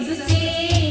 سب سے